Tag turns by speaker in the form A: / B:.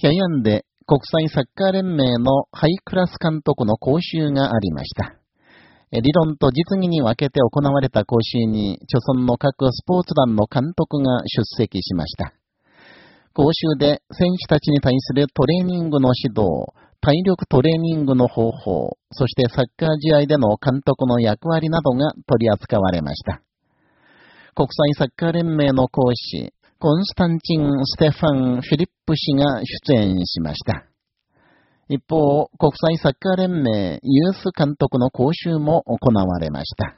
A: 平壌で国際サッカー連盟のハイクラス監督の講習がありました。理論と実技に分けて行われた講習に、著村の各スポーツ団の監督が出席しました。講習で選手たちに対するトレーニングの指導、体力トレーニングの方法、そしてサッカー試合での監督の役割などが取り扱われました。国際サッカー連盟の講師、コンスタンチン・ステファン・フィリップ氏が出演しました。一方、国際サッカー連盟ユース監督の講習も行われました。